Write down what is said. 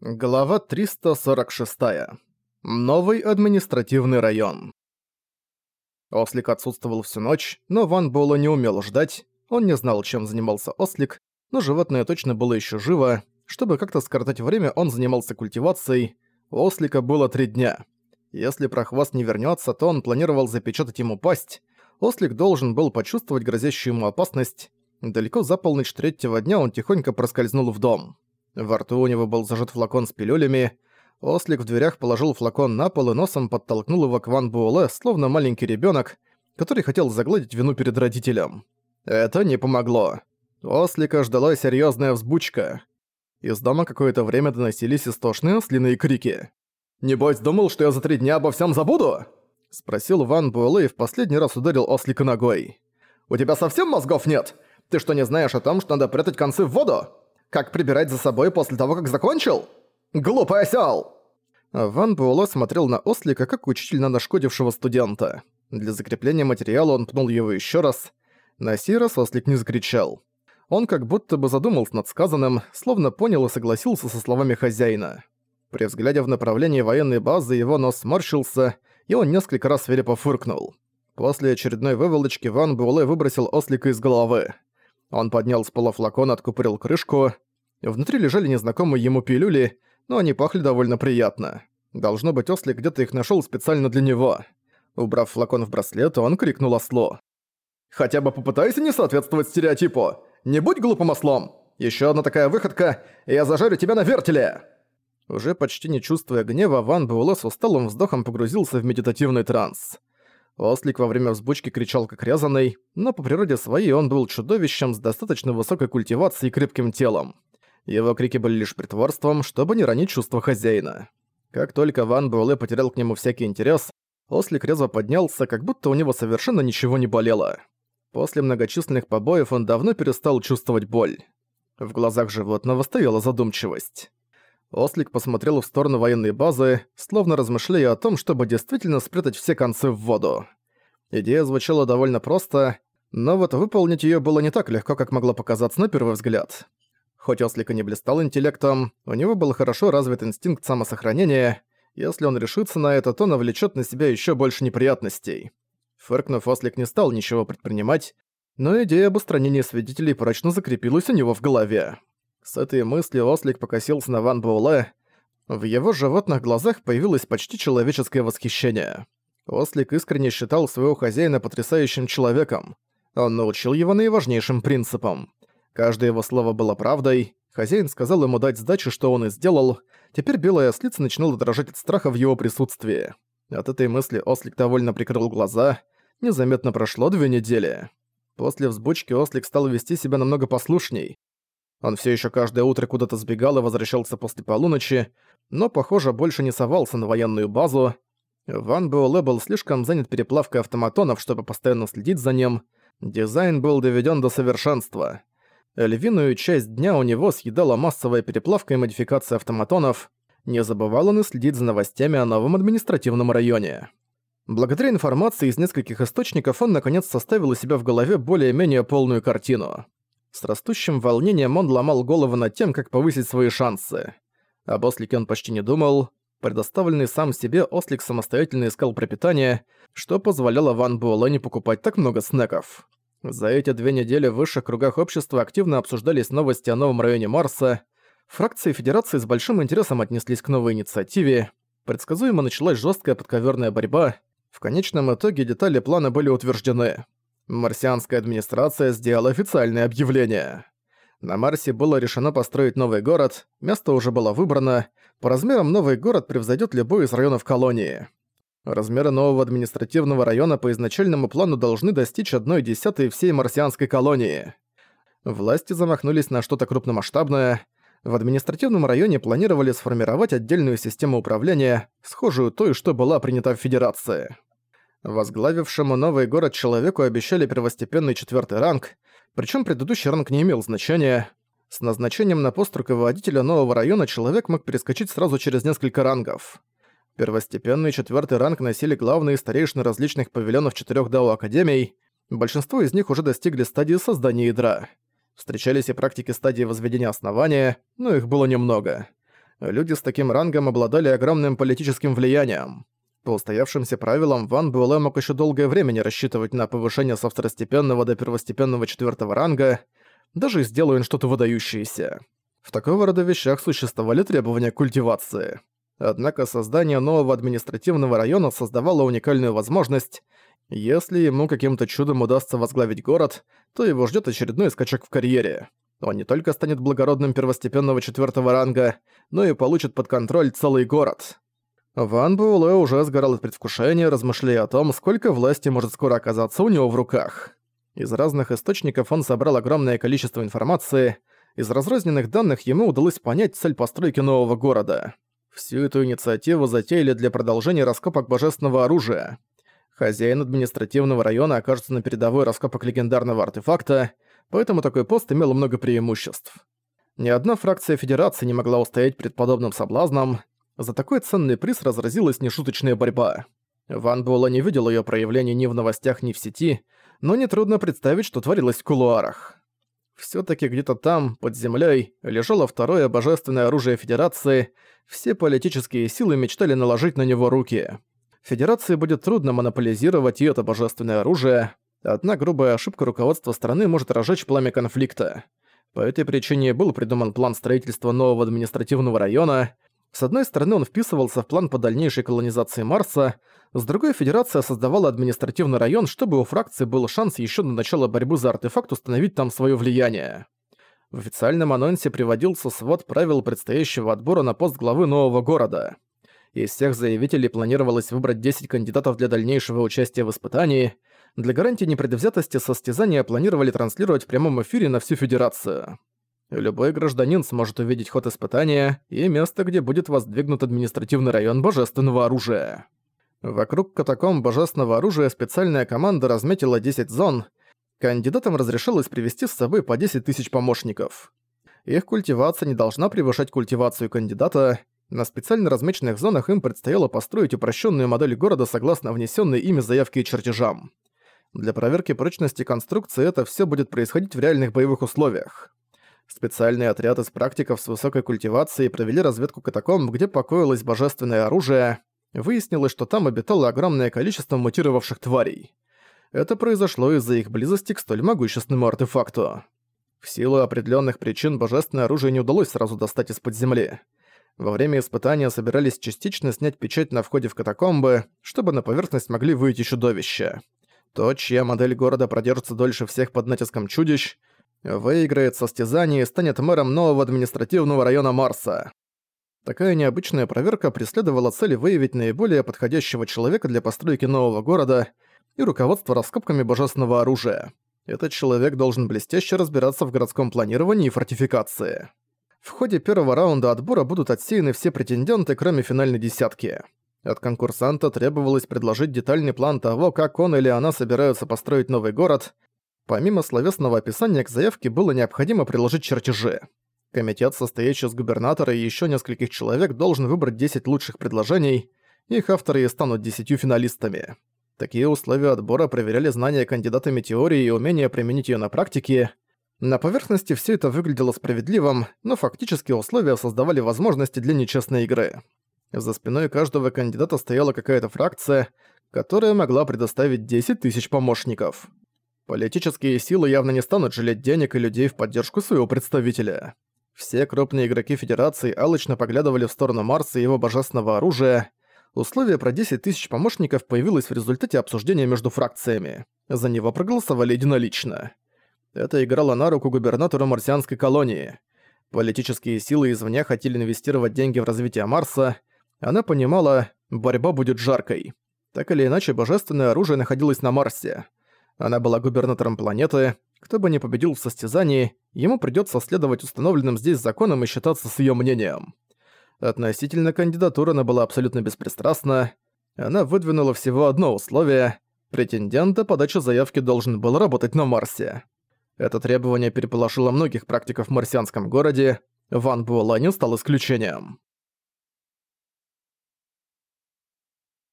Глава 346. Новый административный район. Ослик отсутствовал всю ночь, но Ван Буэлэ не умел ждать. Он не знал, чем занимался Ослик, но животное точно было еще живо. Чтобы как-то скоротать время, он занимался культивацией. У Ослика было три дня. Если прохвост не вернется, то он планировал запечатать ему пасть. Ослик должен был почувствовать грозящую ему опасность. Далеко за полночь третьего дня он тихонько проскользнул в дом. Во рту у него был зажат флакон с пилюлями. Ослик в дверях положил флакон на пол и носом подтолкнул его к Ван Буэлэ, словно маленький ребенок, который хотел загладить вину перед родителем. Это не помогло. Ослика ждала серьезная взбучка. Из дома какое-то время доносились истошные ослиные крики. «Небось, думал, что я за три дня обо всем забуду?» Спросил Ван Буэлэ и в последний раз ударил Ослика ногой. «У тебя совсем мозгов нет? Ты что, не знаешь о том, что надо прятать концы в воду? Как прибирать за собой после того, как закончил? Глупый осёл!» Ван Буэлло смотрел на Ослика, как учитель на нашкодившего студента. Для закрепления материала он пнул его еще раз. На сей раз Ослик не закричал. Он как будто бы задумался над сказанным, словно понял и согласился со словами хозяина. При взгляде в направлении военной базы его нос сморщился, и он несколько раз свирепо фыркнул. После очередной выволочки Ван Буэлэ выбросил Ослика из головы. Он поднял с пола флакон, откупорил крышку. Внутри лежали незнакомые ему пилюли, но они пахли довольно приятно. Должно быть, Ослик где-то их нашел специально для него. Убрав флакон в браслет, он крикнул ослу. «Хотя бы попытайся не соответствовать стереотипу! Не будь глупым ослом! Еще одна такая выходка, и я зажарю тебя на вертеле!» Уже почти не чувствуя гнева, Ван Буэлэ с усталым вздохом погрузился в медитативный транс. Ослик во время взбучки кричал как резанный, но по природе своей он был чудовищем с достаточно высокой культивацией и крепким телом. Его крики были лишь притворством, чтобы не ранить чувства хозяина. Как только Ван Буэлэ потерял к нему всякий интерес, Ослик резво поднялся, как будто у него совершенно ничего не болело. После многочисленных побоев он давно перестал чувствовать боль. В глазах животного стояла задумчивость. Ослик посмотрел в сторону военной базы, словно размышляя о том, чтобы действительно спрятать все концы в воду. Идея звучала довольно просто, но вот выполнить её было не так легко, как могло показаться на первый взгляд. Хоть Ослик и не блистал интеллектом, у него был хорошо развит инстинкт самосохранения. Если он решится на это, то навлечёт на себя ещё больше неприятностей. Фыркнув, Ослик не стал ничего предпринимать, но идея об устранении свидетелей прочно закрепилась у него в голове. С этой мыслью Ослик покосился на Ван Буэлэ. В его животных глазах появилось почти человеческое восхищение. Ослик искренне считал своего хозяина потрясающим человеком. Он научил его наиважнейшим принципам. Каждое его слово было правдой. Хозяин сказал ему дать сдачу, что он и сделал. Теперь белая ослица начинала дрожать от страха в его присутствии. От этой мысли Ослик довольно прикрыл глаза. Незаметно прошло две недели. После взбучки Ослик стал вести себя намного послушней. Он все еще каждое утро куда-то сбегал и возвращался после полуночи, но, похоже, больше не совался на военную базу. Ван Буэлэ был слишком занят переплавкой автоматонов, чтобы постоянно следить за ним. Дизайн был доведен до совершенства. Львиную часть дня у него съедала массовая переплавка и модификация автоматонов. Не забывал он и следить за новостями о новом административном районе. Благодаря информации из нескольких источников он наконец составил у себя в голове более-менее полную картину. С растущим волнением он ломал голову над тем, как повысить свои шансы. Об ослике он почти не думал. Предоставленный сам себе, ослик самостоятельно искал пропитание, что позволяло Ван Буэлэ покупать так много снеков. За эти две недели в высших кругах общества активно обсуждались новости о новом районе Марса. Фракции Федерации с большим интересом отнеслись к новой инициативе. Предсказуемо началась жесткая подковерная борьба. В конечном итоге детали плана были утверждены. Марсианская администрация сделала официальное объявление. На Марсе было решено построить новый город, место уже было выбрано, по размерам новый город превзойдет любой из районов колонии. Размеры нового административного района по изначальному плану должны достичь одной десятой всей марсианской колонии. Власти замахнулись на что-то крупномасштабное. В административном районе планировали сформировать отдельную систему управления, схожую той, что была принята в Федерации. Возглавившему новый город человеку обещали первостепенный четвертый ранг, причем предыдущий ранг не имел значения. С назначением на пост руководителя нового района человек мог перескочить сразу через несколько рангов. Первостепенный четвертый ранг носили главные старейшины различных павильонов четырех дао академий. Большинство из них уже достигли стадии создания ядра. Встречались и практики стадии возведения основания, но их было немного. Люди с таким рангом обладали огромным политическим влиянием. По устоявшимся правилам, Ван Буэлэ мог еще долгое время не рассчитывать на повышение со второстепенного до первостепенного четвертого ранга, даже сделая что-то выдающееся. В такого рода вещах существовали требования культивации. Однако создание нового административного района создавало уникальную возможность. Если ему каким-то чудом удастся возглавить город, то его ждет очередной скачок в карьере. Он не только станет благородным первостепенного четвертого ранга, но и получит под контроль целый город. Ван Буэлэ уже сгорал от предвкушения, размышляя о том, сколько власти может скоро оказаться у него в руках. Из разных источников он собрал огромное количество информации. Из разрозненных данных ему удалось понять цель постройки нового города. Всю эту инициативу затеяли для продолжения раскопок божественного оружия. Хозяин административного района окажется на передовой раскопок легендарного артефакта, поэтому такой пост имел много преимуществ. Ни одна фракция Федерации не могла устоять перед подобным соблазном. За такой ценный приз разразилась нешуточная борьба. Ван Буэлла не видел ее проявлений ни в новостях, ни в сети, но нетрудно представить, что творилось в кулуарах. Всё-таки где-то там, под землёй, лежало второе божественное оружие Федерации, все политические силы мечтали наложить на него руки. Федерации будет трудно монополизировать и это божественное оружие, одна грубая ошибка руководства страны может разжечь пламя конфликта. По этой причине был придуман план строительства нового административного района. С одной стороны, он вписывался в план по дальнейшей колонизации Марса, с другой, Федерация создавала административный район, чтобы у фракции был шанс еще до начала борьбы за артефакт установить там свое влияние. В официальном анонсе приводился свод правил предстоящего отбора на пост главы нового города. Из всех заявителей планировалось выбрать 10 кандидатов для дальнейшего участия в испытании. Для гарантии непредвзятости состязания планировали транслировать в прямом эфире на всю Федерацию. Любой гражданин сможет увидеть ход испытания и место, где будет воздвигнут административный район божественного оружия. Вокруг катакомб божественного оружия специальная команда разметила 10 зон. Кандидатам разрешилось привести с собой по 10 тысяч помощников. Их культивация не должна превышать культивацию кандидата. На специально размеченных зонах им предстояло построить упрощенную модель города согласно внесенной ими заявке и чертежам. Для проверки прочности конструкции это все будет происходить в реальных боевых условиях. Специальный отряд из практиков с высокой культивацией провели разведку катакомб, где покоилось божественное оружие. Выяснилось, что там обитало огромное количество мутировавших тварей. Это произошло из-за их близости к столь могущественному артефакту. В силу определенных причин божественное оружие не удалось сразу достать из-под земли. Во время испытания собирались частично снять печать на входе в катакомбы, чтобы на поверхность могли выйти чудовища. Тот, чья модель города продержится дольше всех под натиском чудищ, выиграет состязание и станет мэром нового административного района Марса. Такая необычная проверка преследовала цель выявить наиболее подходящего человека для постройки нового города и руководства раскопками божественного оружия. Этот человек должен блестяще разбираться в городском планировании и фортификации. В ходе первого раунда отбора будут отсеяны все претенденты, кроме финальной десятки. От конкурсанта требовалось предложить детальный план того, как он или она собираются построить новый город. Помимо словесного описания к заявке было необходимо приложить чертежи. Комитет, состоящий из губернатора и еще нескольких человек, должен выбрать 10 лучших предложений, их авторы и станут 10 финалистами. Такие условия отбора проверяли знания кандидатами теории и умение применить ее на практике. На поверхности все это выглядело справедливым, но фактически условия создавали возможности для нечестной игры. За спиной каждого кандидата стояла какая-то фракция, которая могла предоставить 10 тысяч помощников. Политические силы явно не станут жалеть денег и людей в поддержку своего представителя. Все крупные игроки Федерации алчно поглядывали в сторону Марса и его божественного оружия. Условие про 10 тысяч помощников появилось в результате обсуждения между фракциями. За него проголосовали единолично. Это играло на руку губернатору марсианской колонии. Политические силы извне хотели инвестировать деньги в развитие Марса. Она понимала, борьба будет жаркой. Так или иначе, божественное оружие находилось на Марсе. Она была губернатором планеты, кто бы ни победил в состязании, ему придётся следовать установленным здесь законам и считаться с её мнением. Относительно кандидатуры она была абсолютно беспристрастна. Она выдвинула всего одно условие – претендент до подачи заявки должен был работать на Марсе. Это требование переполошило многих практиков в марсианском городе, Ван Буэлэ не стал исключением.